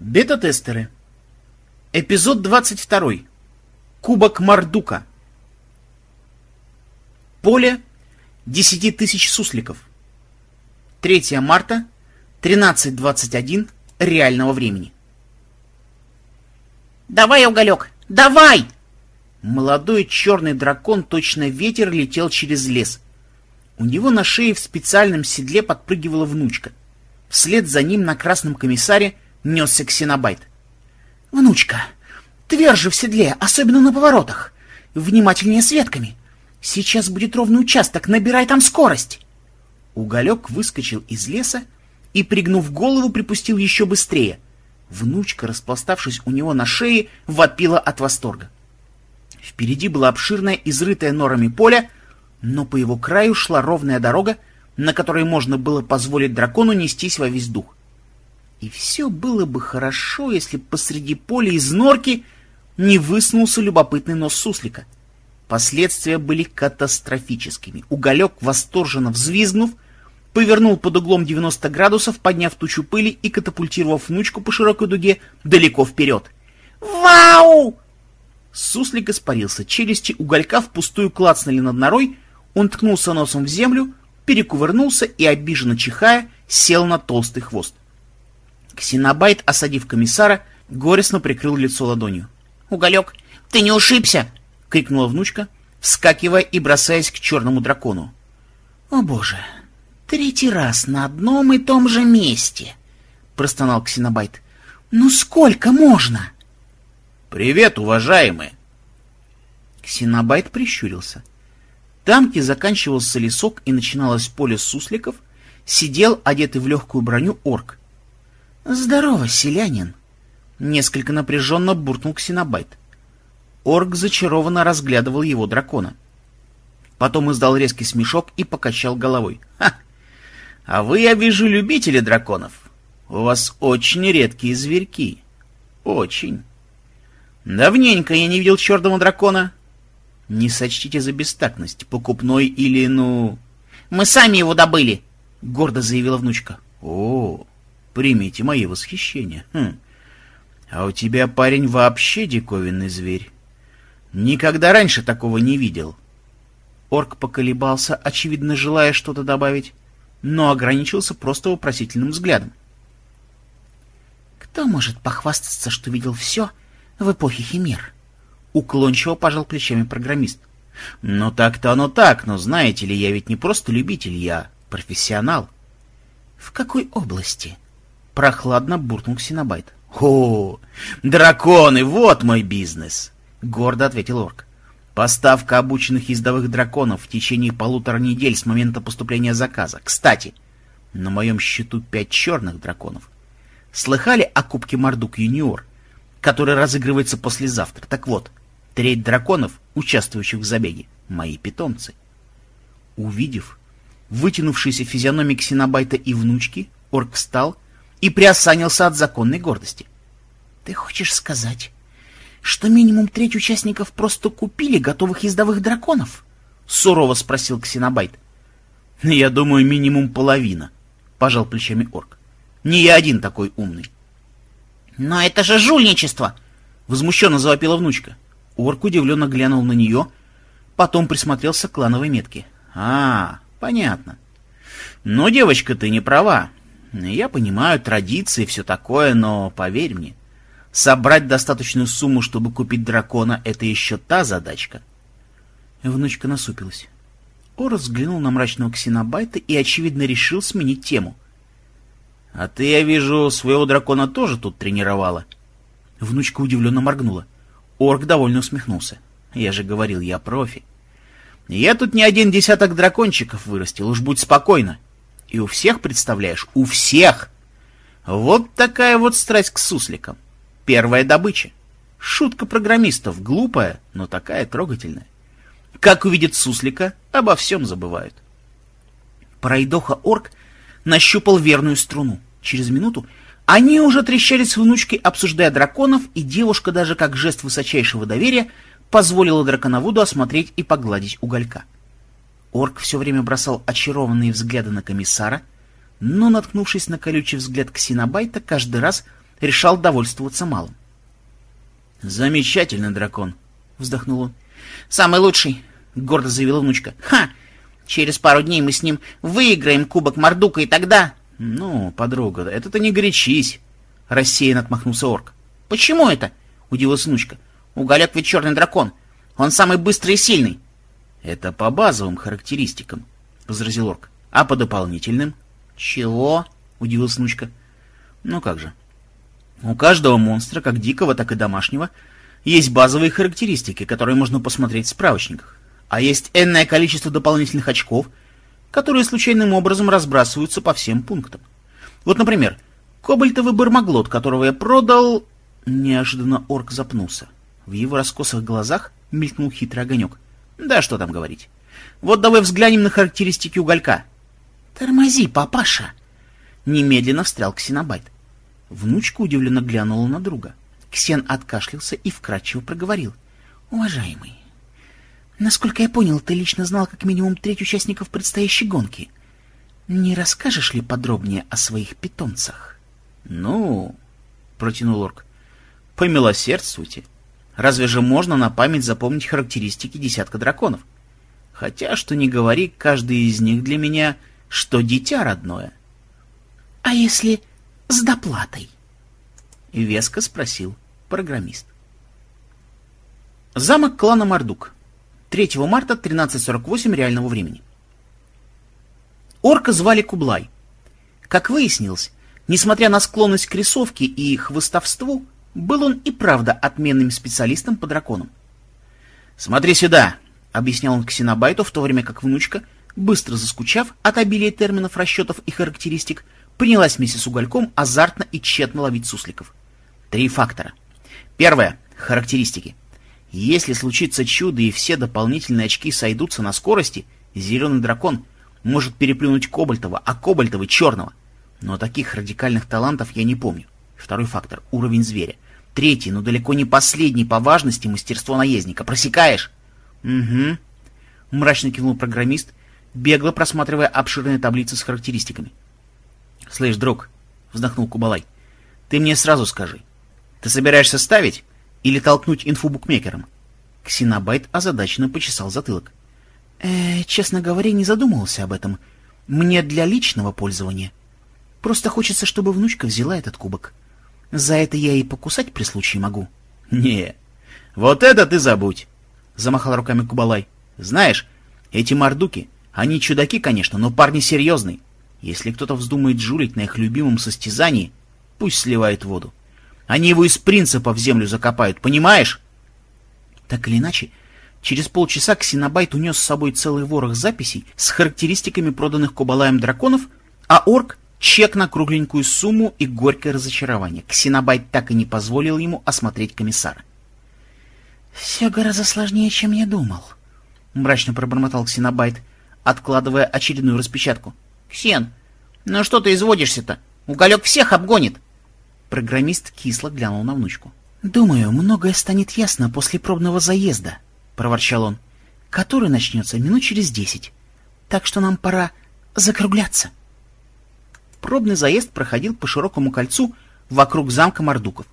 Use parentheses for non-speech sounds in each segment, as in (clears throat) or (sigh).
Бета-тестеры. Эпизод 22. Кубок Мардука. Поле 10 тысяч сусликов. 3 марта, 13.21 реального времени. «Давай, уголек, давай!» Молодой черный дракон, точно ветер, летел через лес. У него на шее в специальном седле подпрыгивала внучка. Вслед за ним на красном комиссаре несся ксенобайт. «Внучка, тверже в седле, особенно на поворотах. Внимательнее с ветками. Сейчас будет ровный участок, набирай там скорость!» Уголек выскочил из леса и, пригнув голову, припустил еще быстрее. Внучка, распластавшись у него на шее, вопила от восторга. Впереди было обширное, изрытое норами поле, но по его краю шла ровная дорога, на которой можно было позволить дракону нестись во весь дух. И все было бы хорошо, если посреди поля из норки не высунулся любопытный нос суслика. Последствия были катастрофическими. Уголек, восторженно взвизгнув, повернул под углом 90 градусов, подняв тучу пыли и катапультировав внучку по широкой дуге далеко вперед. «Вау!» Суслик испарился, челюсти уголька впустую клацнули над норой, он ткнулся носом в землю, перекувырнулся и, обиженно чихая, сел на толстый хвост. Ксенобайт, осадив комиссара, горестно прикрыл лицо ладонью. «Уголек, ты не ушибся!» — крикнула внучка, вскакивая и бросаясь к черному дракону. «О боже, третий раз на одном и том же месте!» — простонал Ксенобайт. «Ну сколько можно?» «Привет, уважаемые!» Ксенобайт прищурился. Там, где заканчивался лесок и начиналось поле сусликов, сидел, одетый в легкую броню, орк. «Здорово, селянин!» Несколько напряженно буркнул Ксенобайт. Орк зачарованно разглядывал его дракона. Потом издал резкий смешок и покачал головой. «Ха! А вы, я вижу, любители драконов. У вас очень редкие зверьки. Очень. Давненько я не видел черного дракона. Не сочтите за бестактность, покупной или, ну... Мы сами его добыли, — гордо заявила внучка. О, примите мои восхищения. Хм. А у тебя, парень, вообще диковинный зверь. Никогда раньше такого не видел. Орк поколебался, очевидно, желая что-то добавить, но ограничился просто вопросительным взглядом. «Кто может похвастаться, что видел все в эпохе химер?» Уклончиво пожал плечами программист. «Ну так-то оно так, но знаете ли, я ведь не просто любитель, я профессионал». «В какой области?» — прохладно буркнул Ксенобайт. «О, драконы, вот мой бизнес!» — гордо ответил орк. «Поставка обученных ездовых драконов в течение полутора недель с момента поступления заказа. Кстати, на моем счету пять черных драконов. Слыхали о Кубке Мардук Юниор, который разыгрывается послезавтра? Так вот, треть драконов, участвующих в забеге, мои питомцы». Увидев вытянувшиеся физиономии Ксенобайта и внучки, орк встал и приосанился от законной гордости. — Ты хочешь сказать, что минимум треть участников просто купили готовых ездовых драконов? — сурово спросил Ксенобайт. — Я думаю, минимум половина, — пожал плечами орк. — Не я один такой умный. — Но это же жульничество! — возмущенно завопила внучка. Орк удивленно глянул на нее, потом присмотрелся к клановой метке. — А, понятно. Но, девочка, ты не права. Я понимаю традиции и все такое, но поверь мне, собрать достаточную сумму, чтобы купить дракона, это еще та задачка. Внучка насупилась. Ор взглянул на мрачного ксенобайта и, очевидно, решил сменить тему. — А ты, я вижу, своего дракона тоже тут тренировала? Внучка удивленно моргнула. Орк довольно усмехнулся. — Я же говорил, я профи. Я тут не один десяток дракончиков вырастил, уж будь спокойна. — и у всех, представляешь, у всех. Вот такая вот страсть к сусликам. Первая добыча. Шутка программистов, глупая, но такая трогательная. Как увидят суслика, обо всем забывают. Пройдоха-орк нащупал верную струну. Через минуту они уже трещали с внучкой, обсуждая драконов, и девушка даже как жест высочайшего доверия позволила драконоводу осмотреть и погладить уголька. Орк все время бросал очарованные взгляды на комиссара, но, наткнувшись на колючий взгляд Ксенобайта, каждый раз решал довольствоваться малым. «Замечательный дракон», — вздохнул он. «Самый лучший», — гордо заявила внучка. «Ха! Через пару дней мы с ним выиграем кубок Мордука, и тогда...» «Ну, подруга, это ты не горячись», — рассеянно отмахнулся орк. «Почему это?» — удивилась внучка. «Уголек ведь черный дракон. Он самый быстрый и сильный». «Это по базовым характеристикам», — возразил орк. «А по дополнительным?» «Чего?» — удивилась внучка. «Ну как же. У каждого монстра, как дикого, так и домашнего, есть базовые характеристики, которые можно посмотреть в справочниках. А есть энное количество дополнительных очков, которые случайным образом разбрасываются по всем пунктам. Вот, например, кобальтовый бармаглот, которого я продал... Неожиданно орк запнулся. В его раскосых глазах мелькнул хитрый огонек. Да что там говорить. Вот давай взглянем на характеристики уголька. Тормози, папаша. Немедленно встрял Ксенобайт. Внучка удивленно глянула на друга. Ксен откашлялся и вкратчиво проговорил. «Уважаемый, насколько я понял, ты лично знал как минимум треть участников предстоящей гонки. Не расскажешь ли подробнее о своих питомцах?» «Ну...» — протянул орк. «Помилосердствуйте. Разве же можно на память запомнить характеристики десятка драконов? Хотя, что не говори, каждый из них для меня, что дитя родное». «А если с доплатой?» — веско спросил программист. Замок клана Мардук. 3 марта 13.48 реального времени. Орка звали Кублай. Как выяснилось, несмотря на склонность к рисовке и хвостовству, был он и правда отменным специалистом по драконам. «Смотри сюда!» — объяснял он Ксенобайту, в то время как внучка, быстро заскучав от обилия терминов, расчетов и характеристик, принялась вместе с угольком азартно и тщетно ловить сусликов. Три фактора. Первое. Характеристики. Если случится чудо и все дополнительные очки сойдутся на скорости, зеленый дракон может переплюнуть Кобальтова, а Кобальтовый — черного. Но таких радикальных талантов я не помню. Второй фактор — уровень зверя. Третий, но далеко не последний по важности мастерство наездника. Просекаешь? Угу. Мрачно кивнул программист, бегло просматривая обширные таблицы с характеристиками. «Слышь, друг», — вздохнул Кубалай, — «ты мне сразу скажи, ты собираешься ставить или толкнуть инфу букмекерам?» Ксенобайт озадаченно почесал затылок. «Э, честно говоря, не задумывался об этом. Мне для личного пользования. Просто хочется, чтобы внучка взяла этот кубок. За это я и покусать при случае могу». «Не, вот это ты забудь!» — замахал руками Кубалай. «Знаешь, эти мордуки, они чудаки, конечно, но парни серьезные. Если кто-то вздумает жулить на их любимом состязании, пусть сливает воду. Они его из принципа в землю закопают, понимаешь? Так или иначе, через полчаса Ксенобайт унес с собой целый ворох записей с характеристиками проданных Кубалаем драконов, а орк — чек на кругленькую сумму и горькое разочарование. Ксенобайт так и не позволил ему осмотреть комиссара. — Все гораздо сложнее, чем я думал, — мрачно пробормотал Ксенобайт, откладывая очередную распечатку. «Ксен, ну что ты изводишься-то? Уголек всех обгонит!» Программист кисло глянул на внучку. «Думаю, многое станет ясно после пробного заезда», — проворчал он, — «который начнется минут через десять. Так что нам пора закругляться». Пробный заезд проходил по широкому кольцу вокруг замка Мордуков.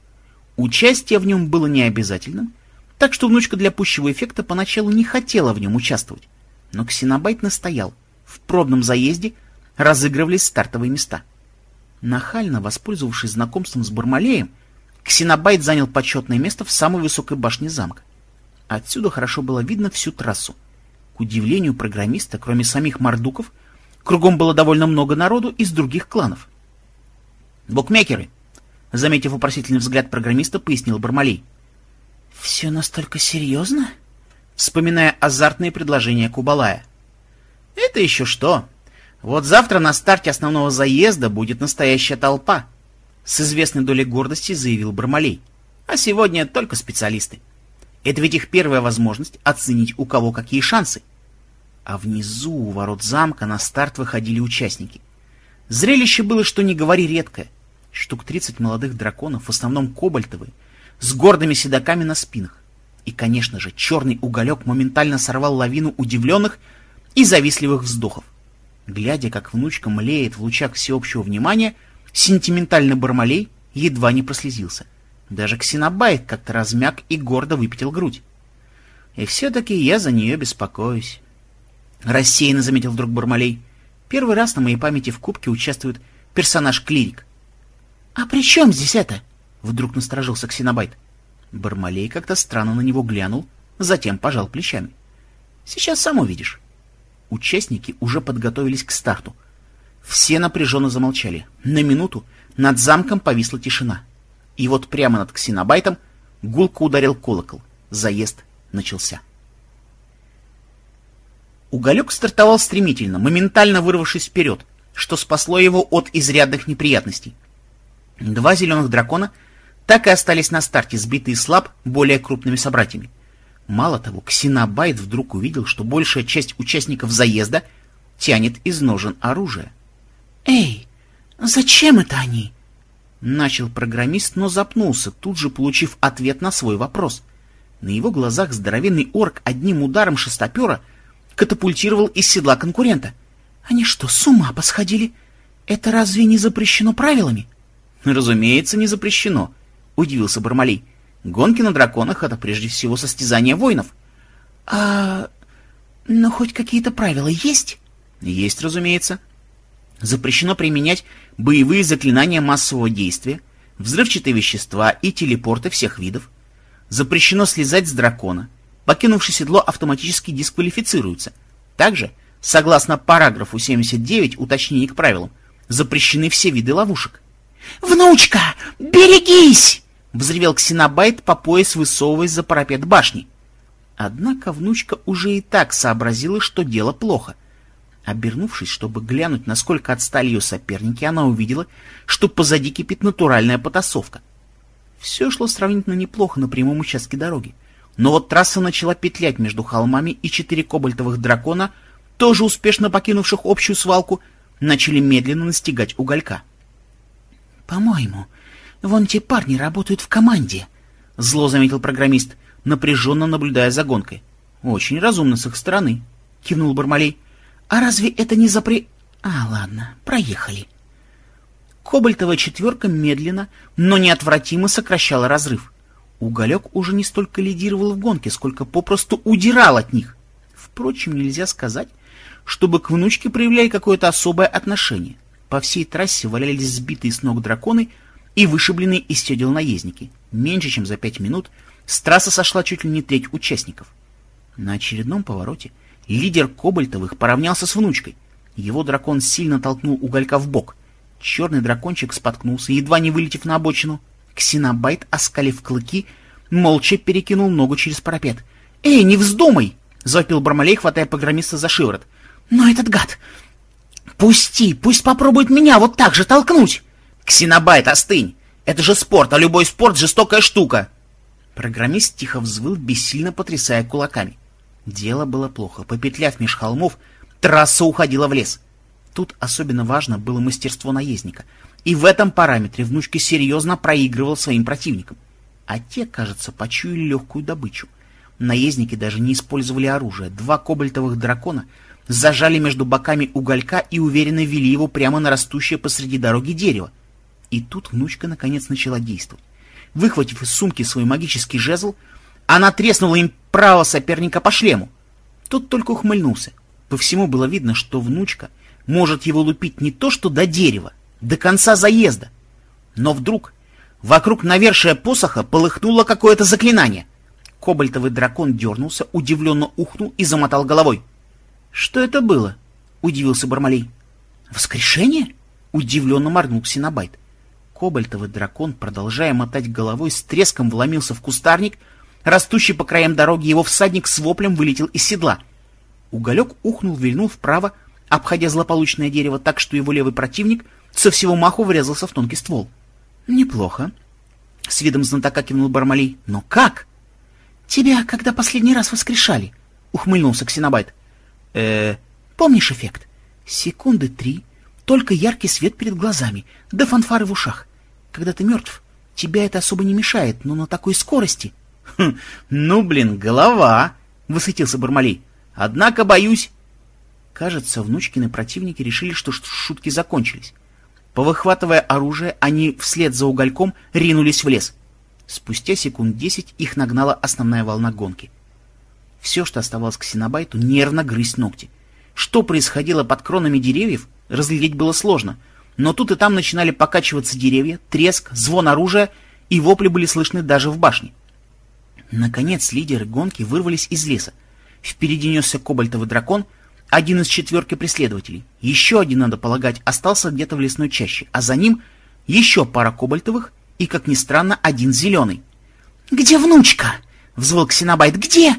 Участие в нем было необязательным, так что внучка для пущего эффекта поначалу не хотела в нем участвовать. Но Ксенобайт настоял. В пробном заезде — разыгрывались стартовые места. Нахально воспользовавшись знакомством с Бармалеем, Ксенобайт занял почетное место в самой высокой башне замка. Отсюда хорошо было видно всю трассу. К удивлению программиста, кроме самих мордуков, кругом было довольно много народу из других кланов. «Букмекеры!» — заметив вопросительный взгляд программиста, пояснил Бармалей. «Все настолько серьезно?» Вспоминая азартные предложения Кубалая. «Это еще что?» Вот завтра на старте основного заезда будет настоящая толпа, с известной долей гордости заявил Бармалей. А сегодня только специалисты. Это ведь их первая возможность оценить, у кого какие шансы. А внизу, у ворот замка, на старт выходили участники. Зрелище было, что не говори, редкое. Штук 30 молодых драконов, в основном кобальтовые, с гордыми седаками на спинах. И, конечно же, черный уголек моментально сорвал лавину удивленных и завистливых вздохов. Глядя, как внучка млеет в лучах всеобщего внимания, сентиментальный Бармалей едва не прослезился. Даже Ксенобайт как-то размяк и гордо выпятил грудь. И все-таки я за нее беспокоюсь. Рассеянно заметил вдруг Бармалей. Первый раз на моей памяти в кубке участвует персонаж-клирик. — А при чем здесь это? — вдруг насторожился Ксенобайт. Бармалей как-то странно на него глянул, затем пожал плечами. — Сейчас сам увидишь. Участники уже подготовились к старту. Все напряженно замолчали. На минуту над замком повисла тишина. И вот прямо над Ксенобайтом гулко ударил колокол. Заезд начался. Уголек стартовал стремительно, моментально вырвавшись вперед, что спасло его от изрядных неприятностей. Два зеленых дракона так и остались на старте, сбитые слаб более крупными собратьями. Мало того, Ксенобайт вдруг увидел, что большая часть участников заезда тянет из ножен оружие. «Эй, зачем это они?» Начал программист, но запнулся, тут же получив ответ на свой вопрос. На его глазах здоровенный орк одним ударом шестопера катапультировал из седла конкурента. «Они что, с ума посходили? Это разве не запрещено правилами?» «Разумеется, не запрещено», — удивился Бармалей. «Гонки на драконах — это прежде всего состязание воинов». «А... но хоть какие-то правила есть?» «Есть, разумеется. Запрещено применять боевые заклинания массового действия, взрывчатые вещества и телепорты всех видов. Запрещено слезать с дракона. Покинувший седло автоматически дисквалифицируется. Также, согласно параграфу 79 уточнений к правилам, запрещены все виды ловушек. «Внучка, берегись!» — взревел Ксенобайт по пояс, высовываясь за парапет башни. Однако внучка уже и так сообразила, что дело плохо — Обернувшись, чтобы глянуть, насколько отстали ее соперники, она увидела, что позади кипит натуральная потасовка. Все шло сравнительно неплохо на прямом участке дороги. Но вот трасса начала петлять между холмами, и четыре кобальтовых дракона, тоже успешно покинувших общую свалку, начали медленно настигать уголька. «По-моему, вон те парни работают в команде», — зло заметил программист, напряженно наблюдая за гонкой. «Очень разумно с их стороны», — кивнул Бармалей. А разве это не запре... А, ладно, проехали. Кобальтовая четверка медленно, но неотвратимо сокращала разрыв. Уголек уже не столько лидировал в гонке, сколько попросту удирал от них. Впрочем, нельзя сказать, чтобы к внучке проявляли какое-то особое отношение. По всей трассе валялись сбитые с ног драконы и вышибленные из седел наездники. Меньше чем за пять минут с трассы сошла чуть ли не треть участников. На очередном повороте Лидер Кобальтовых поравнялся с внучкой. Его дракон сильно толкнул уголька в бок. Черный дракончик споткнулся, едва не вылетев на обочину. Ксенобайт, оскалив клыки, молча перекинул ногу через парапет. «Эй, не вздумай!» — завопил Бармалей, хватая программиста за шиворот. «Но этот гад! Пусти, пусть попробует меня вот так же толкнуть!» «Ксенобайт, остынь! Это же спорт, а любой спорт — жестокая штука!» Программист тихо взвыл, бессильно потрясая кулаками. Дело было плохо. Попетляв меж холмов, трасса уходила в лес. Тут особенно важно было мастерство наездника. И в этом параметре внучка серьезно проигрывал своим противникам. А те, кажется, почуяли легкую добычу. Наездники даже не использовали оружие. Два кобальтовых дракона зажали между боками уголька и уверенно вели его прямо на растущее посреди дороги дерево. И тут внучка наконец начала действовать. Выхватив из сумки свой магический жезл, она треснула им право соперника по шлему. Тот только ухмыльнулся. По всему было видно, что внучка может его лупить не то что до дерева, до конца заезда. Но вдруг вокруг навершия посоха полыхнуло какое-то заклинание. Кобальтовый дракон дернулся, удивленно ухнул и замотал головой. — Что это было? — удивился Бармалей. — Воскрешение? — удивленно моргнул Ксенобайт. Кобальтовый дракон, продолжая мотать головой, с треском вломился в кустарник — Растущий по краям дороги его всадник с воплем вылетел из седла. Уголек ухнул, вильнул вправо, обходя злополучное дерево так, что его левый противник со всего маху врезался в тонкий ствол. «Неплохо», — с видом знатока кивнул Бармалей. «Но как?» «Тебя когда последний раз воскрешали?» — ухмыльнулся Ксенобайт. э Помнишь эффект? Секунды три, только яркий свет перед глазами, да фанфары в ушах. Когда ты мертв, тебя это особо не мешает, но на такой скорости Хм, ну, блин, голова, восхитился Бармалей. Однако, боюсь... Кажется, внучкины противники решили, что шутки закончились. Повыхватывая оружие, они вслед за угольком ринулись в лес. Спустя секунд десять их нагнала основная волна гонки. Все, что оставалось к Синабайту, нервно грызть ногти. Что происходило под кронами деревьев, разглядеть было сложно, но тут и там начинали покачиваться деревья, треск, звон оружия, и вопли были слышны даже в башне. Наконец лидеры гонки вырвались из леса. Впереди несся кобальтовый дракон, один из четверки преследователей. Еще один, надо полагать, остался где-то в лесной чаще, а за ним еще пара кобальтовых и, как ни странно, один зеленый. «Где внучка?» — взвыл Ксенобайт. «Где?»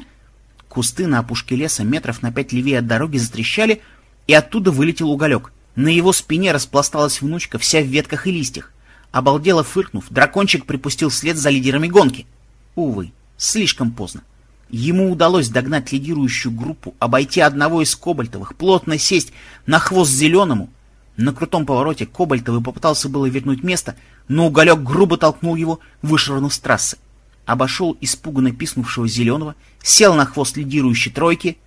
Кусты на опушке леса метров на пять левее от дороги затрещали, и оттуда вылетел уголек. На его спине распласталась внучка, вся в ветках и листьях. Обалдело фыркнув, дракончик припустил вслед за лидерами гонки. Увы, слишком поздно. Ему удалось догнать лидирующую группу, обойти одного из кобальтовых, плотно сесть на хвост зеленому. На крутом повороте кобальтовый попытался было вернуть место, но уголек грубо толкнул его, вышвырнув с трассы. Обошел испуганно писнувшего зеленого, сел на хвост лидирующей тройки.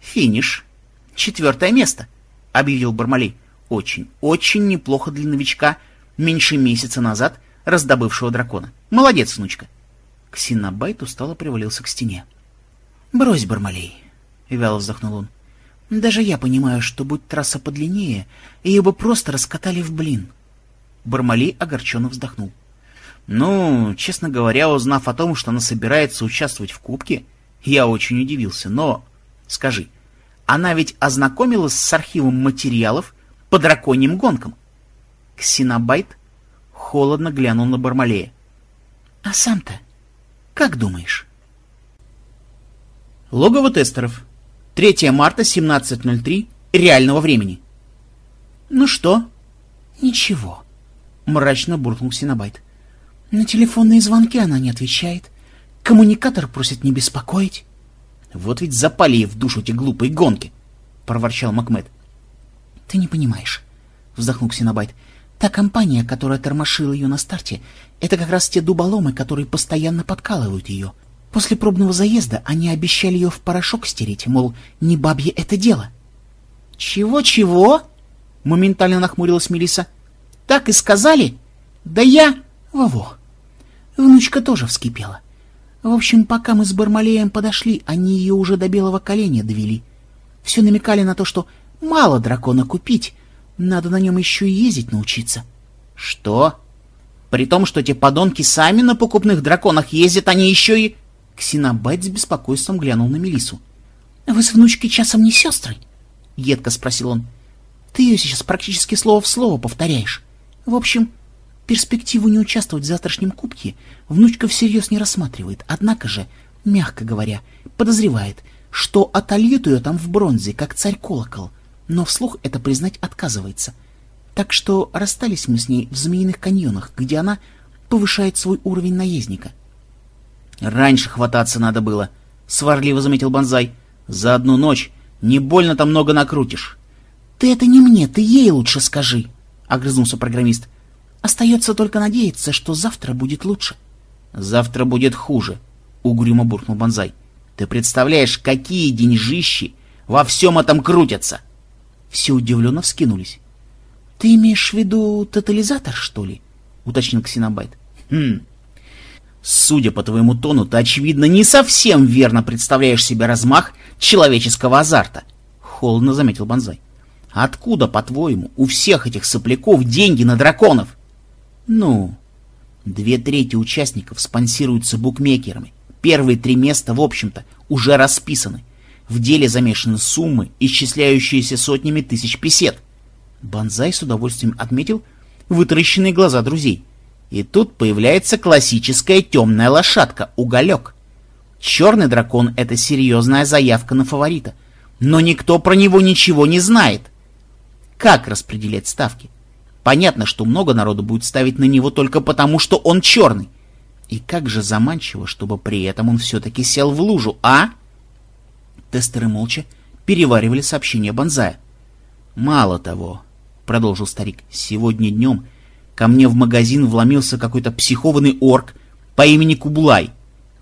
Финиш. Четвертое место, объявил Бармалей. Очень, очень неплохо для новичка, меньше месяца назад раздобывшего дракона. Молодец, внучка. Ксенобайт устало привалился к стене. «Брось, Бармалей!» — вяло вздохнул он. «Даже я понимаю, что будь трасса подлиннее, ее бы просто раскатали в блин». Бармалей огорченно вздохнул. «Ну, честно говоря, узнав о том, что она собирается участвовать в кубке, я очень удивился. Но, скажи, она ведь ознакомилась с архивом материалов по драконьим гонкам?» Ксенобайт холодно глянул на Бармалея. «А сам-то как думаешь?» Логово тестеров. 3 марта, 17.03 реального времени. «Ну что?» «Ничего», — мрачно буркнул Синабайт. «На телефонные звонки она не отвечает. Коммуникатор просит не беспокоить». «Вот ведь запали ей в душу эти глупые гонки», — проворчал Макмед. «Ты не понимаешь», — вздохнул Ксенобайт. «Та компания, которая тормошила ее на старте, это как раз те дуболомы, которые постоянно подкалывают ее. После пробного заезда они обещали ее в порошок стереть, мол, не бабье это дело. «Чего-чего?» — моментально нахмурилась Мелиса. «Так и сказали? Да я...» «Во-во!» Внучка тоже вскипела. В общем, пока мы с Бармалеем подошли, они ее уже до белого коленя довели. Все намекали на то, что мало дракона купить, надо на нем еще и ездить научиться. «Что? При том, что те подонки сами на покупных драконах ездят, они еще и...» Ксенобайт с беспокойством глянул на Мелису. Вы с внучкой часом не сестры? — едко спросил он. — Ты ее сейчас практически слово в слово повторяешь. В общем, перспективу не участвовать в завтрашнем кубке внучка всерьез не рассматривает, однако же, мягко говоря, подозревает, что отольют ее там в бронзе, как царь-колокол, но вслух это признать отказывается. Так что расстались мы с ней в Змеиных каньонах, где она повышает свой уровень наездника — Раньше хвататься надо было, — сварливо заметил Бонзай. За одну ночь не больно-то много накрутишь. — Ты это не мне, ты ей лучше скажи, — огрызнулся программист. — Остается только надеяться, что завтра будет лучше. — Завтра будет хуже, — угрюмо буркнул Бонзай. — Ты представляешь, какие деньжищи во всем этом крутятся? Все удивленно вскинулись. — Ты имеешь в виду тотализатор, что ли? — уточнил Ксенобайт. — Хм, Судя по твоему тону, ты, очевидно, не совсем верно представляешь себе размах человеческого азарта, — холодно заметил Бонзай. Откуда, по-твоему, у всех этих сопляков деньги на драконов? Ну, две трети участников спонсируются букмекерами. Первые три места, в общем-то, уже расписаны. В деле замешаны суммы, исчисляющиеся сотнями тысяч песет. Бонзай с удовольствием отметил вытаращенные глаза друзей — и тут появляется классическая темная лошадка — уголек. Черный дракон — это серьезная заявка на фаворита, но никто про него ничего не знает. Как распределять ставки? Понятно, что много народу будет ставить на него только потому, что он черный. И как же заманчиво, чтобы при этом он все-таки сел в лужу, а? Тестеры молча переваривали сообщение Бонзая. «Мало того», — продолжил старик, — «сегодня днем Ко мне в магазин вломился какой-то психованный орк по имени Кублай.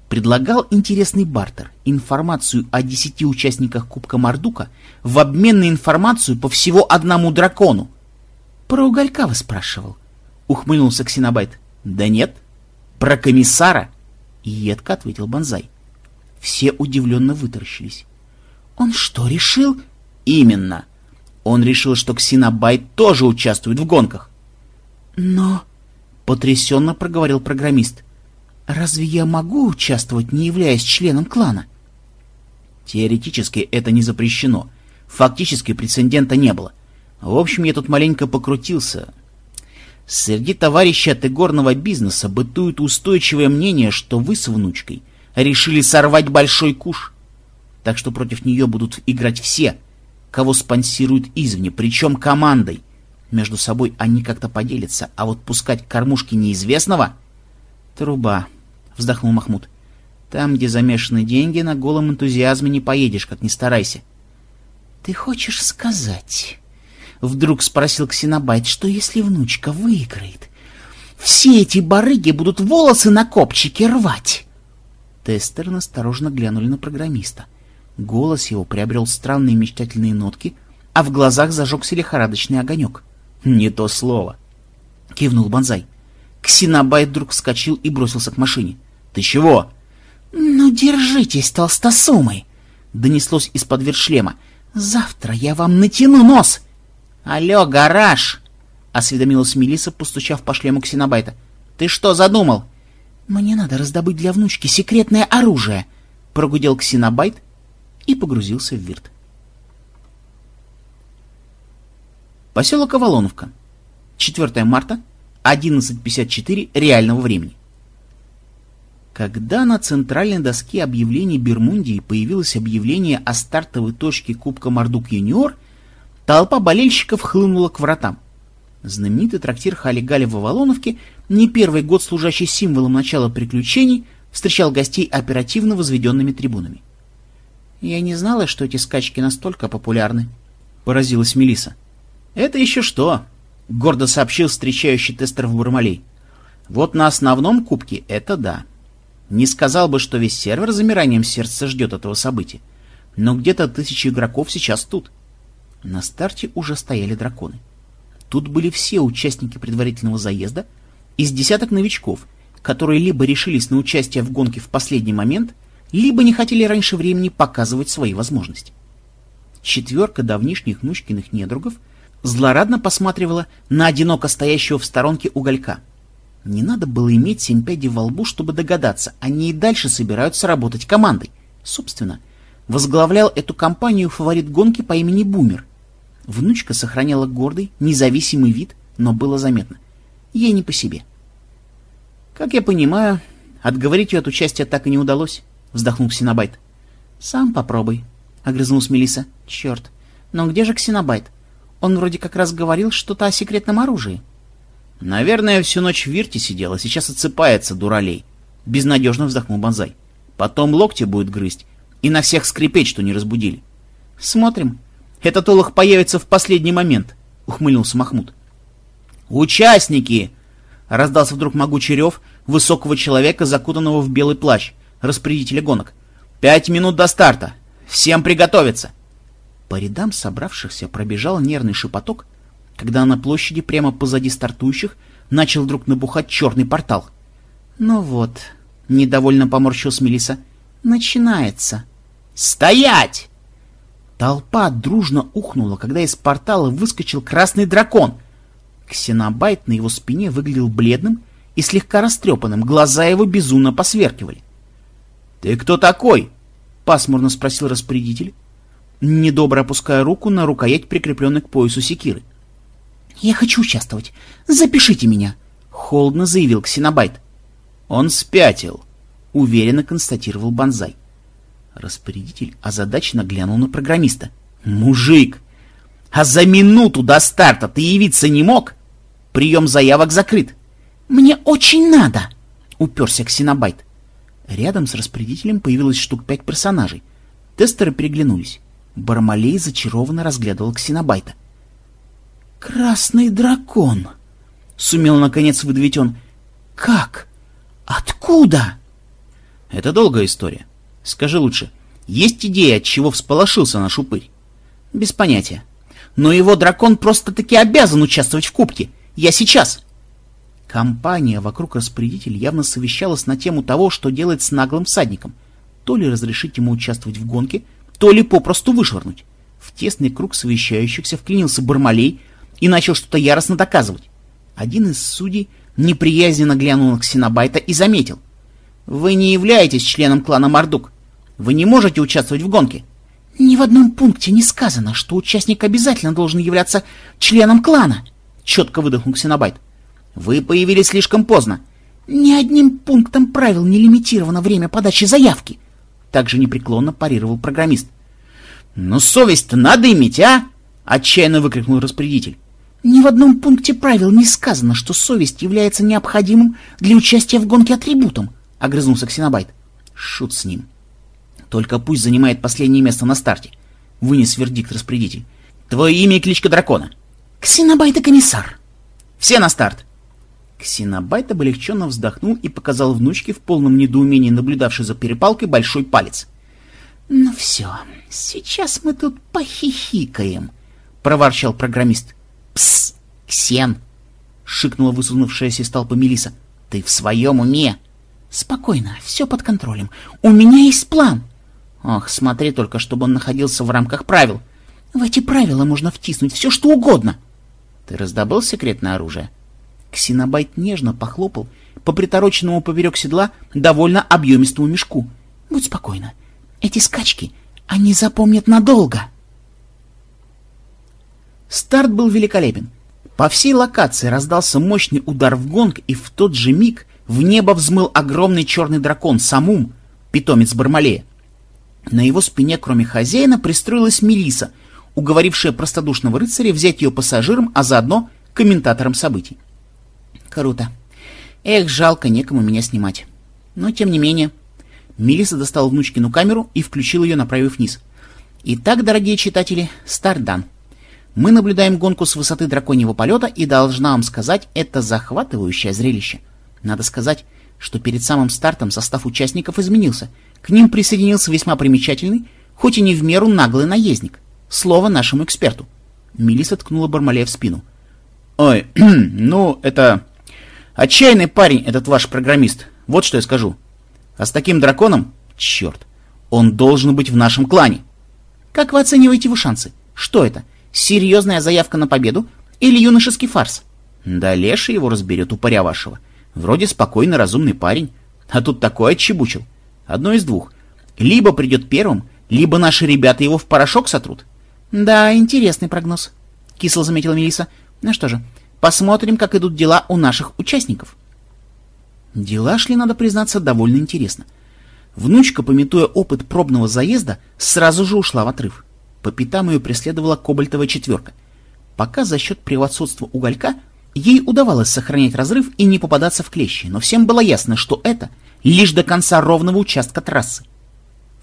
Предлагал интересный бартер — информацию о десяти участниках Кубка Мардука в обмен на информацию по всего одному дракону. Про уголька вы спрашивал? Ухмыльнулся Ксенобайт. Да нет, про комиссара. Едко ответил Бонзай. Все удивленно вытаращились. Он что, решил? Именно. Он решил, что Ксенобайт тоже участвует в гонках. Но... Потрясенно проговорил программист. Разве я могу участвовать, не являясь членом клана? Теоретически это не запрещено. Фактически прецедента не было. В общем, я тут маленько покрутился. Среди товарищей от игорного бизнеса бытует устойчивое мнение, что вы с внучкой решили сорвать большой куш. Так что против нее будут играть все, кого спонсируют извне, причем командой. Между собой они как-то поделятся, а вот пускать кормушки неизвестного — труба, — вздохнул Махмуд. Там, где замешаны деньги, на голом энтузиазме не поедешь, как ни старайся. — Ты хочешь сказать... Вдруг спросил Ксенобайт, что если внучка выиграет, все эти барыги будут волосы на копчике рвать. Тестеры настороженно глянули на программиста. Голос его приобрел странные мечтательные нотки, а в глазах зажегся лихорадочный огонек. «Не то слово!» — кивнул Бонзай. Ксенобайт вдруг вскочил и бросился к машине. «Ты чего?» «Ну, держитесь, толстосумый!» — донеслось из-под вершлема. «Завтра я вам натяну нос!» «Алло, гараж!» — осведомилась Мелиса, постучав по шлему Ксенобайта. «Ты что задумал?» «Мне надо раздобыть для внучки секретное оружие!» — прогудел Ксенобайт и погрузился в вирт. Поселок Авалоновка. 4 марта, 11.54 реального времени. Когда на центральной доске объявлений Бермундии появилось объявление о стартовой точке Кубка Мордук Юниор, Толпа болельщиков хлынула к вратам. Знаменитый трактир Хали-Гали в Авалоновке, не первый год служащий символом начала приключений, встречал гостей оперативно возведенными трибунами. «Я не знала, что эти скачки настолько популярны», — поразилась Мелиса. «Это еще что?» — гордо сообщил встречающий тестеров Бармалей. «Вот на основном кубке это да. Не сказал бы, что весь сервер замиранием сердца ждет этого события, но где-то тысячи игроков сейчас тут». На старте уже стояли драконы. Тут были все участники предварительного заезда из десяток новичков, которые либо решились на участие в гонке в последний момент, либо не хотели раньше времени показывать свои возможности. Четверка давнишних Нучкиных недругов злорадно посматривала на одиноко стоящего в сторонке уголька. Не надо было иметь семь пядей во лбу, чтобы догадаться, они и дальше собираются работать командой. Собственно, возглавлял эту компанию фаворит гонки по имени Бумер, Внучка сохраняла гордый, независимый вид, но было заметно. Ей не по себе. «Как я понимаю, отговорить ее от участия так и не удалось», — вздохнул Ксенобайт. «Сам попробуй», — огрызнулась Мелиса. «Черт, но где же Ксенобайт? Он вроде как раз говорил что-то о секретном оружии». «Наверное, всю ночь в вирте сидела, сейчас отсыпается, дуралей», — безнадежно вздохнул Бонзай. «Потом локти будет грызть и на всех скрипеть, что не разбудили». «Смотрим», этот олух появится в последний момент, — ухмыльнулся Махмуд. «Участники!» — раздался вдруг могучий рев высокого человека, закутанного в белый плащ, распорядителя гонок. «Пять минут до старта! Всем приготовиться!» По рядам собравшихся пробежал нервный шепоток, когда на площади прямо позади стартующих начал вдруг набухать черный портал. «Ну вот», — недовольно поморщился Мелиса, — «начинается». «Стоять!» Толпа дружно ухнула, когда из портала выскочил красный дракон. Ксенобайт на его спине выглядел бледным и слегка растрепанным, глаза его безумно посверкивали. — Ты кто такой? — пасмурно спросил распорядитель, недобро опуская руку на рукоять, прикрепленной к поясу секиры. — Я хочу участвовать. Запишите меня, — холодно заявил Ксенобайт. — Он спятил, — уверенно констатировал Бонзай. Распорядитель озадаченно глянул на программиста. «Мужик! А за минуту до старта ты явиться не мог? Прием заявок закрыт!» «Мне очень надо!» — уперся Ксенобайт. Рядом с распорядителем появилось штук пять персонажей. Тестеры переглянулись. Бармалей зачарованно разглядывал Ксенобайта. «Красный дракон!» — сумел наконец выдавить он. «Как? Откуда?» «Это долгая история. Скажи лучше, есть идея, от чего всполошился наш упырь? Без понятия. но его дракон просто-таки обязан участвовать в кубке. Я сейчас!» Компания вокруг распорядителя явно совещалась на тему того, что делать с наглым всадником. То ли разрешить ему участвовать в гонке, то ли попросту вышвырнуть. В тесный круг совещающихся вклинился Бармалей и начал что-то яростно доказывать. Один из судей неприязненно глянул на Ксенобайта и заметил. «Вы не являетесь членом клана Мардук. Вы не можете участвовать в гонке». «Ни в одном пункте не сказано, что участник обязательно должен являться членом клана», — четко выдохнул Ксенобайт. «Вы появились слишком поздно». «Ни одним пунктом правил не лимитировано время подачи заявки», — также непреклонно парировал программист. «Ну совесть-то надо иметь, а?» — отчаянно выкрикнул распорядитель. «Ни в одном пункте правил не сказано, что совесть является необходимым для участия в гонке атрибутом», — огрызнулся Ксенобайт. «Шут с ним. Только пусть занимает последнее место на старте», — вынес вердикт распорядитель. «Твое имя и кличка дракона?» «Ксенобайт и комиссар». «Все на старт!» Ксенобайт облегченно вздохнул и показал внучке в полном недоумении, наблюдавшей за перепалкой, большой палец. «Ну все, сейчас мы тут похихикаем», — проворчал программист. «Псс, Ксен!» — шикнула высунувшаяся из толпы Мелиса. «Ты в своем уме?» «Спокойно, все под контролем. У меня есть план». «Ох, смотри только, чтобы он находился в рамках правил». «В эти правила можно втиснуть все, что угодно». «Ты раздобыл секретное оружие?» Ксенобайт нежно похлопал по притороченному поверек седла довольно объемистому мешку. «Будь спокойна, эти скачки они запомнят надолго. Старт был великолепен. По всей локации раздался мощный удар в гонг, и в тот же миг в небо взмыл огромный черный дракон Самум, питомец Бармалея. На его спине, кроме хозяина, пристроилась Мелиса, уговорившая простодушного рыцаря взять ее пассажиром, а заодно комментатором событий. Круто. Эх, жалко, некому меня снимать. Но, тем не менее, Мелисса достала внучкину камеру и включила ее, направив вниз. Итак, дорогие читатели, старт Мы наблюдаем гонку с высоты драконьего полета, и должна вам сказать, это захватывающее зрелище. Надо сказать, что перед самым стартом состав участников изменился. К ним присоединился весьма примечательный, хоть и не в меру наглый наездник. Слово нашему эксперту. Мелисса ткнула Бармалея в спину. «Ой, (clears throat) ну, это... Отчаянный парень этот ваш программист. Вот что я скажу. А с таким драконом, черт, он должен быть в нашем клане. Как вы оцениваете его шансы? Что это? Серьезная заявка на победу или юношеский фарс? Да Леша его разберет, упыря вашего. Вроде спокойный, разумный парень. А тут такое отчебучил. Одно из двух. Либо придет первым, либо наши ребята его в порошок сотрут. Да, интересный прогноз, кисло заметила Мелиса. Ну что же, посмотрим, как идут дела у наших участников. Дела шли, надо признаться, довольно интересно. Внучка, пометуя опыт пробного заезда, сразу же ушла в отрыв. По пятам ее преследовала кобальтовая четверка. Пока за счет превосходства уголька ей удавалось сохранять разрыв и не попадаться в клещи, но всем было ясно, что это лишь до конца ровного участка трассы.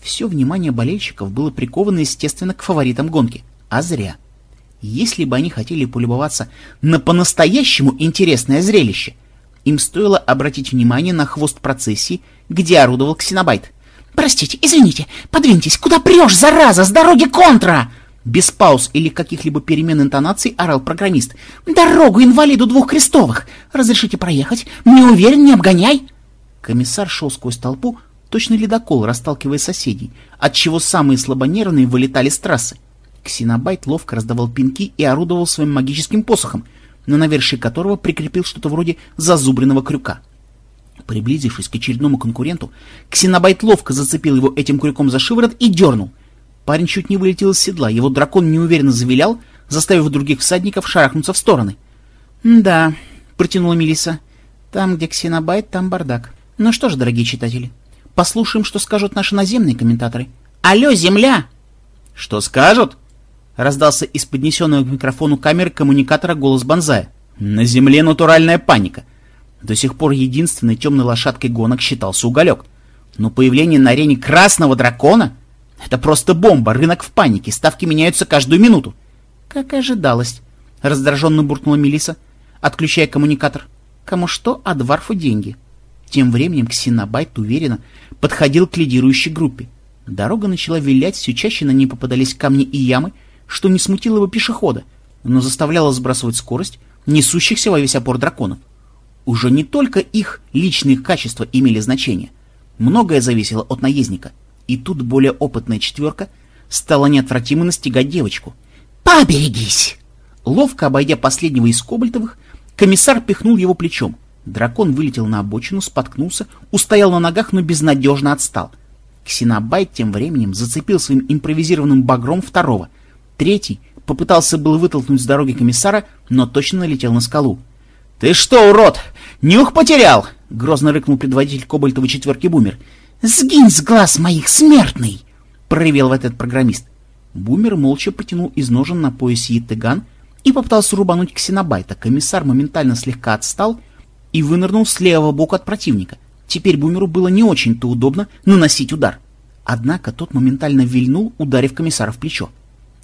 Все внимание болельщиков было приковано, естественно, к фаворитам гонки. А зря. Если бы они хотели полюбоваться на по-настоящему интересное зрелище — им стоило обратить внимание на хвост процессии, где орудовал ксенобайт. «Простите, извините, подвиньтесь, куда прешь, зараза, с дороги контра!» Без пауз или каких-либо перемен интонаций орал программист. «Дорогу инвалиду двух крестовых! Разрешите проехать? Не уверен, не обгоняй!» Комиссар шел сквозь толпу, точно ледокол, расталкивая соседей, отчего самые слабонервные вылетали с трассы. Ксенобайт ловко раздавал пинки и орудовал своим магическим посохом — на навершие которого прикрепил что-то вроде зазубренного крюка. Приблизившись к очередному конкуренту, Ксенобайт ловко зацепил его этим крюком за шиворот и дернул. Парень чуть не вылетел из седла, его дракон неуверенно завилял, заставив других всадников шарахнуться в стороны. «Да», — протянула Мелиса, — «там, где Ксенобайт, там бардак. Ну что ж, дорогие читатели, послушаем, что скажут наши наземные комментаторы. Алло, земля!» «Что скажут?» Раздался из поднесенного к микрофону камеры коммуникатора голос Бонзая. На земле натуральная паника. До сих пор единственной темной лошадкой гонок считался уголек. Но появление на арене красного дракона — это просто бомба, рынок в панике, ставки меняются каждую минуту. Как и ожидалось, — раздраженно буркнула Мелиса, отключая коммуникатор. Кому что, а Дварфу деньги. Тем временем Ксенобайт уверенно подходил к лидирующей группе. Дорога начала вилять, все чаще на ней попадались камни и ямы, что не смутило бы пешехода, но заставляло сбрасывать скорость несущихся во весь опор драконов. Уже не только их личные качества имели значение. Многое зависело от наездника. И тут более опытная четверка стала неотвратимо настигать девочку. «Поберегись!» Ловко обойдя последнего из кобальтовых, комиссар пихнул его плечом. Дракон вылетел на обочину, споткнулся, устоял на ногах, но безнадежно отстал. Ксенобайт тем временем зацепил своим импровизированным багром второго. Третий попытался был вытолкнуть с дороги комиссара, но точно налетел на скалу. «Ты что, урод, нюх потерял?» — грозно рыкнул предводитель кобальтовой четверки Бумер. «Сгинь с глаз моих, смертный!» — проревел в этот программист. Бумер молча потянул из ножен на поясе Ятыган и попытался рубануть ксенобайта. Комиссар моментально слегка отстал и вынырнул с левого бока от противника. Теперь Бумеру было не очень-то удобно наносить удар. Однако тот моментально вильнул, ударив комиссара в плечо.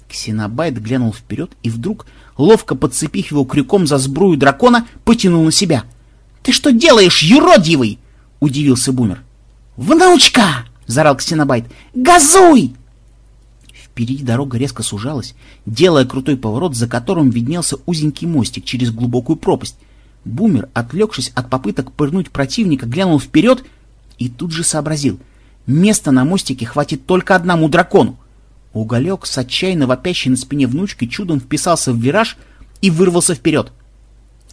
Ксенобайт глянул вперед и вдруг, ловко подцепив его крюком за сбрую дракона, потянул на себя. «Ты что делаешь, юродивый?» — удивился Бумер. «Внучка!» — заорал Ксенобайт. «Газуй!» Впереди дорога резко сужалась, делая крутой поворот, за которым виднелся узенький мостик через глубокую пропасть. Бумер, отвлекшись от попыток пырнуть противника, глянул вперед и тут же сообразил. Места на мостике хватит только одному дракону. Уголек с отчаянно вопящей на спине внучкой чудом вписался в вираж и вырвался вперед.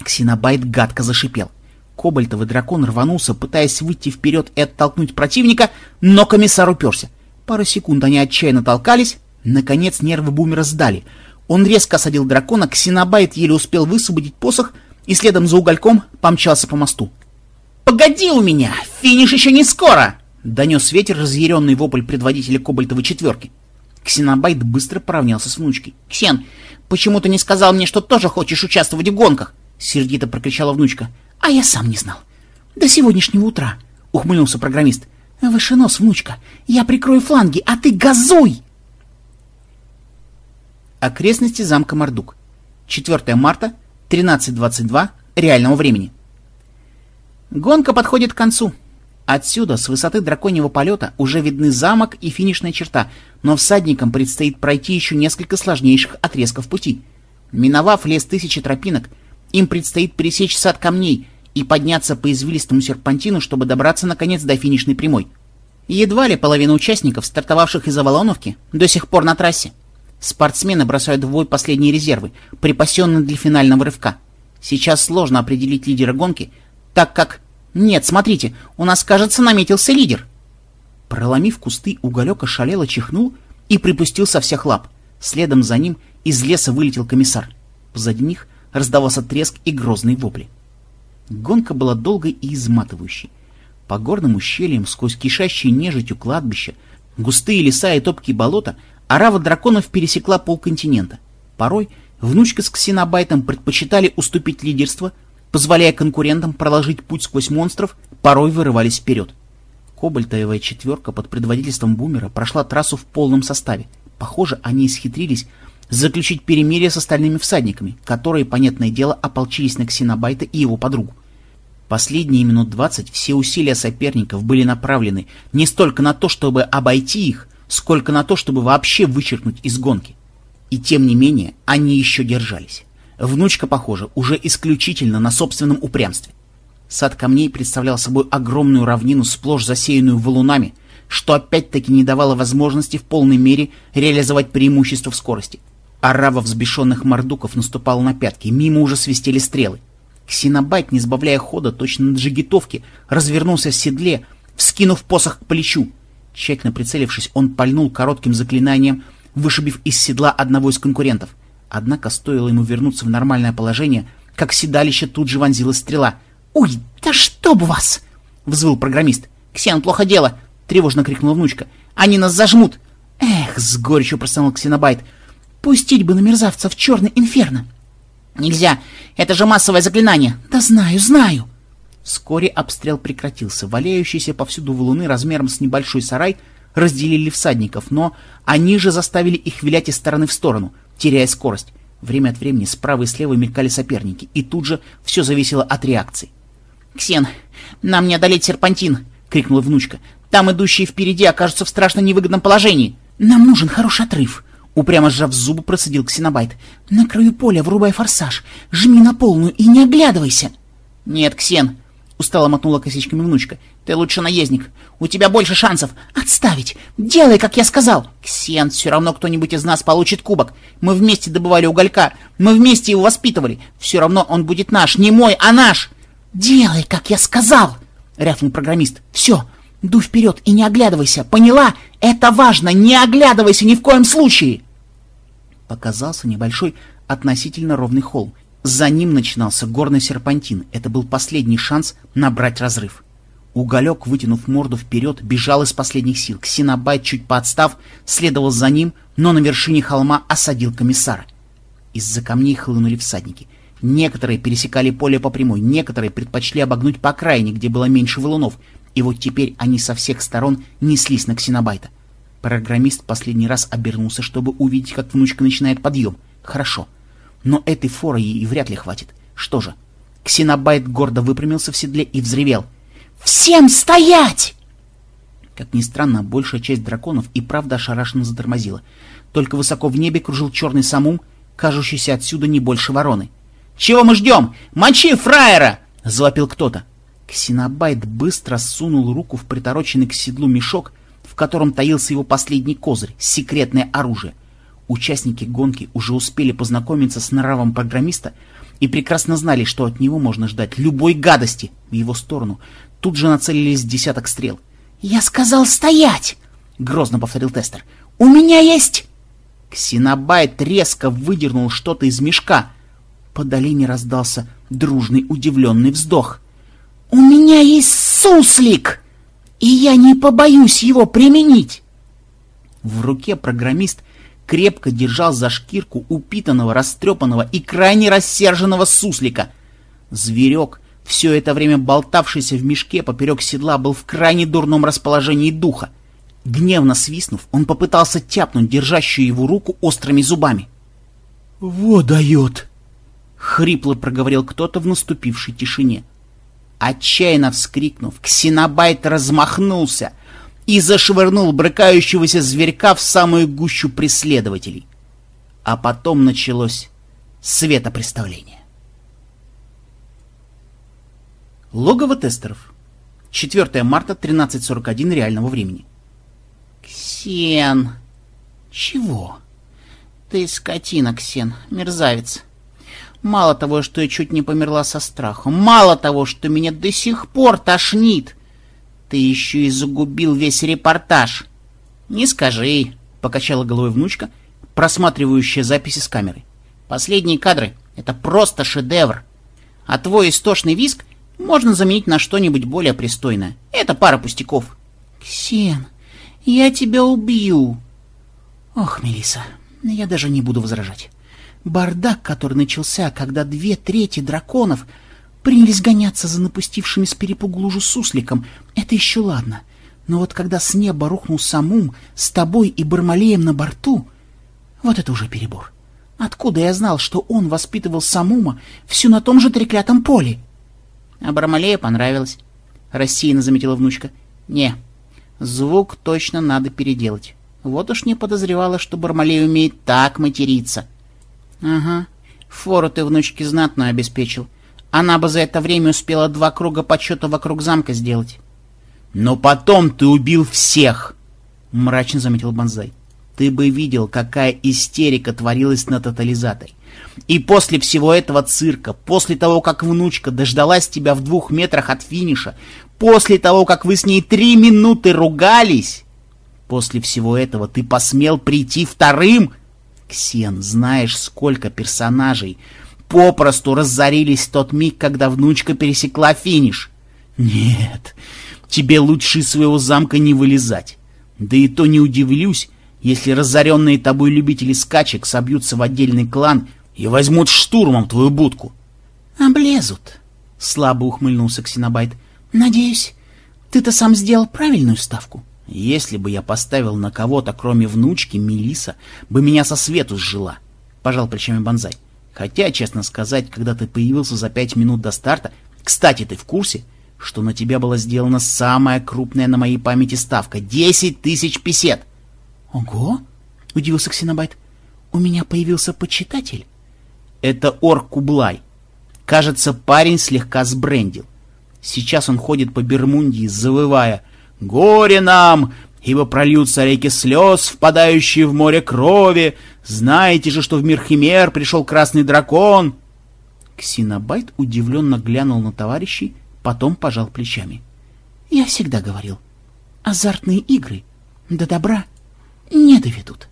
Ксенобайт гадко зашипел. Кобальтовый дракон рванулся, пытаясь выйти вперед и оттолкнуть противника, но комиссар уперся. Пару секунд они отчаянно толкались, наконец нервы бумера сдали. Он резко осадил дракона, Ксенобайт еле успел высвободить посох и следом за угольком помчался по мосту. «Погоди у меня! Финиш еще не скоро!» — донес ветер разъяренный вопль предводителя Кобальтовой четверки. Ксенобайт быстро поравнялся с внучкой. «Ксен, почему ты не сказал мне, что тоже хочешь участвовать в гонках?» — сердито прокричала внучка. «А я сам не знал. До сегодняшнего утра», — ухмыльнулся программист. «Выше нос, внучка. Я прикрою фланги, а ты газуй!» Окрестности замка Мордук. 4 марта, 13.22 реального времени. Гонка подходит к концу. Отсюда, с высоты драконьего полета, уже видны замок и финишная черта, но всадникам предстоит пройти еще несколько сложнейших отрезков пути. Миновав лес тысячи тропинок, им предстоит пересечь сад камней и подняться по извилистому серпантину, чтобы добраться, наконец, до финишной прямой. Едва ли половина участников, стартовавших из Авалоновки, до сих пор на трассе. Спортсмены бросают в бой последние резервы, припасенные для финального рывка. Сейчас сложно определить лидера гонки, так как «Нет, смотрите, у нас, кажется, наметился лидер». Проломив кусты, уголек ошалело чихнул и припустил со всех лап. Следом за ним из леса вылетел комиссар. Позади них раздавался треск и грозные вопли. Гонка была долгой и изматывающей. По горным ущельям, сквозь кишащие нежитью кладбища, густые леса и топкие болота, орава драконов пересекла полконтинента. Порой внучка с ксенобайтом предпочитали уступить лидерство позволяя конкурентам проложить путь сквозь монстров, порой вырывались вперед. Кобальтовая четверка под предводительством Бумера прошла трассу в полном составе. Похоже, они исхитрились заключить перемирие с остальными всадниками, которые, понятное дело, ополчились на Ксенобайта и его подругу. Последние минут двадцать все усилия соперников были направлены не столько на то, чтобы обойти их, сколько на то, чтобы вообще вычеркнуть из гонки. И тем не менее, они еще держались. Внучка, похоже, уже исключительно на собственном упрямстве. Сад камней представлял собой огромную равнину, сплошь засеянную валунами, что опять-таки не давало возможности в полной мере реализовать преимущество в скорости. Орава взбешенных мордуков наступала на пятки, мимо уже свистели стрелы. Ксенобайт, не сбавляя хода, точно на джигитовке, развернулся в седле, вскинув посох к плечу. Тщательно прицелившись, он пальнул коротким заклинанием, вышибив из седла одного из конкурентов — Однако стоило ему вернуться в нормальное положение, как седалище тут же вонзилась стрела. «Ой, да чтоб вас!» — взвыл программист. «Ксен, плохо дело!» — тревожно крикнула внучка. «Они нас зажмут!» «Эх!» — с горечью простонал Ксенобайт. «Пустить бы на мерзавца в черный инферно!» «Нельзя! Это же массовое заклинание!» «Да знаю, знаю!» Вскоре обстрел прекратился. Валяющиеся повсюду валуны размером с небольшой сарай разделили всадников, но они же заставили их вилять из стороны в сторону — теряя скорость. Время от времени справа и слева мелькали соперники, и тут же все зависело от реакции. «Ксен, нам не одолеть серпантин!» — крикнула внучка. «Там идущие впереди окажутся в страшно невыгодном положении!» «Нам нужен хороший отрыв!» — Упрямо сжав зубы, процедил Ксенобайт. «На краю поля врубай форсаж, жми на полную и не оглядывайся!» «Нет, Ксен!» — устало мотнула косичками внучка. «Ты лучше наездник. У тебя больше шансов. Отставить! Делай, как я сказал!» «Ксен, все равно кто-нибудь из нас получит кубок. Мы вместе добывали уголька. Мы вместе его воспитывали. Все равно он будет наш. Не мой, а наш!» «Делай, как я сказал!» — рявкнул программист. «Все, дуй вперед и не оглядывайся. Поняла? Это важно. Не оглядывайся ни в коем случае!» Показался небольшой относительно ровный холм. За ним начинался горный серпантин. Это был последний шанс набрать разрыв. Уголек, вытянув морду вперед, бежал из последних сил. Ксенобайт, чуть поотстав, следовал за ним, но на вершине холма осадил комиссара. Из-за камней хлынули всадники. Некоторые пересекали поле по прямой, некоторые предпочли обогнуть по окраине, где было меньше валунов, и вот теперь они со всех сторон неслись на Ксенобайта. Программист последний раз обернулся, чтобы увидеть, как внучка начинает подъем. Хорошо. Но этой форы ей вряд ли хватит. Что же? Ксенобайт гордо выпрямился в седле и взревел. «Всем стоять!» Как ни странно, большая часть драконов и правда ошарашенно затормозила. Только высоко в небе кружил черный самум, кажущийся отсюда не больше вороны. «Чего мы ждем? Мочи фраера!» — завопил кто-то. Ксенобайт быстро сунул руку в притороченный к седлу мешок, в котором таился его последний козырь — секретное оружие. Участники гонки уже успели познакомиться с нравом программиста и прекрасно знали, что от него можно ждать любой гадости в его сторону. Тут же нацелились десяток стрел. «Я сказал стоять!» — грозно повторил тестер. «У меня есть...» Ксенобайт резко выдернул что-то из мешка. По долине раздался дружный удивленный вздох. «У меня есть суслик, и я не побоюсь его применить!» В руке программист крепко держал за шкирку упитанного, растрепанного и крайне рассерженного суслика. Зверек, все это время болтавшийся в мешке поперек седла, был в крайне дурном расположении духа. Гневно свистнув, он попытался тяпнуть держащую его руку острыми зубами. «Вот дает!» — хрипло проговорил кто-то в наступившей тишине. Отчаянно вскрикнув, Ксенобайт размахнулся — и зашвырнул брыкающегося зверька в самую гущу преследователей. А потом началось светопреставление. Логово тестеров. 4 марта, 13.41 реального времени. Ксен. Чего? Ты скотина, Ксен, мерзавец. Мало того, что я чуть не померла со страху, мало того, что меня до сих пор тошнит, ты еще и загубил весь репортаж. Не скажи, покачала головой внучка, просматривающая записи с камеры. Последние кадры — это просто шедевр. А твой истошный виск можно заменить на что-нибудь более пристойное. Это пара пустяков. Ксен, я тебя убью. Ох, Мелиса, я даже не буду возражать. Бардак, который начался, когда две трети драконов принялись гоняться за напустившими с перепугу лужу сусликом. Это еще ладно. Но вот когда с неба рухнул самум с тобой и Бармалеем на борту, вот это уже перебор. Откуда я знал, что он воспитывал самума все на том же треклятом поле? А Бармалею понравилось, — рассеянно заметила внучка. Не, звук точно надо переделать. Вот уж не подозревала, что Бармалей умеет так материться. Ага, фору ты внучке знатно обеспечил. Она бы за это время успела два круга подсчета вокруг замка сделать. «Но потом ты убил всех!» — мрачно заметил Бонзай. «Ты бы видел, какая истерика творилась на тотализаторе. И после всего этого цирка, после того, как внучка дождалась тебя в двух метрах от финиша, после того, как вы с ней три минуты ругались, после всего этого ты посмел прийти вторым? Ксен, знаешь, сколько персонажей попросту разорились в тот миг, когда внучка пересекла финиш. Нет, тебе лучше из своего замка не вылезать. Да и то не удивлюсь, если разоренные тобой любители скачек собьются в отдельный клан и возьмут штурмом твою будку. — Облезут, — слабо ухмыльнулся Ксенобайт. — Надеюсь, ты-то сам сделал правильную ставку. Если бы я поставил на кого-то, кроме внучки, Мелиса, бы меня со свету сжила, — пожал плечами Бонзай. Хотя, честно сказать, когда ты появился за пять минут до старта... Кстати, ты в курсе, что на тебя была сделана самая крупная на моей памяти ставка — десять тысяч песет? — Ого! — удивился Ксенобайт. у меня появился почитатель. Это орк Кублай. Кажется, парень слегка сбрендил. Сейчас он ходит по Бермундии, завывая «Горе нам! Ибо прольются реки слез, впадающие в море крови! Знаете же, что в мир Химер пришел красный дракон!» Ксенобайт удивленно глянул на товарищей, потом пожал плечами. «Я всегда говорил, азартные игры до добра не доведут».